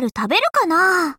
ル食べるかな？